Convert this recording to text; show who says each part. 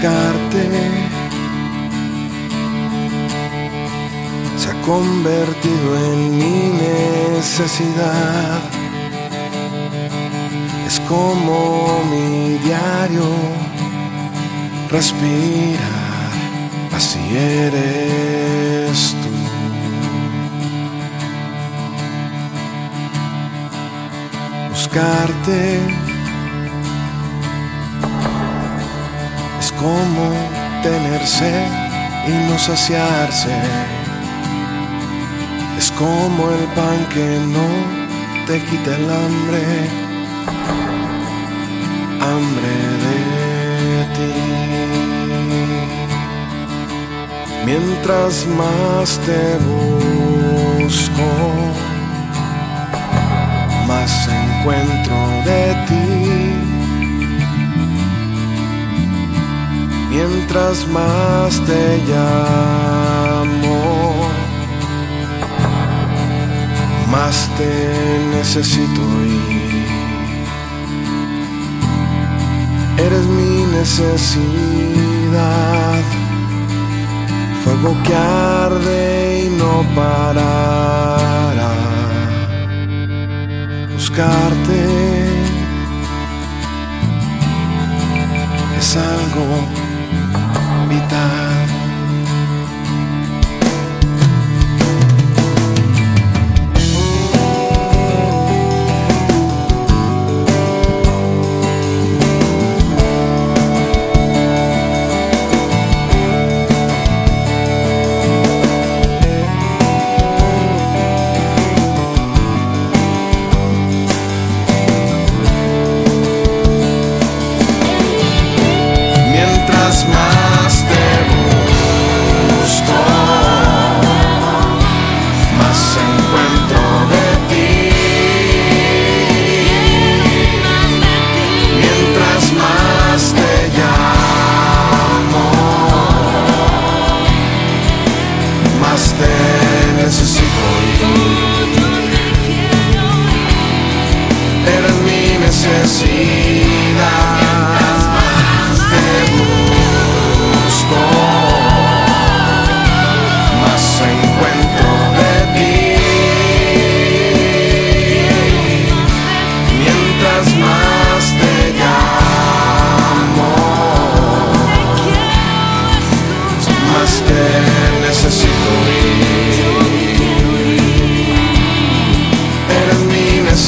Speaker 1: buscarte se ha convertido en mi necesidad. Es como mi diario respirar, así eres tú. Buscarte es como tener sed y no saciarse. Es como el pan que no te quita el hambre, hambre de ti. Mientras más te busco, Mientras más te llamo, más te necesito y eres mi necesidad, fuego que arde y no parará. Buscarte es algo vital. Mientras más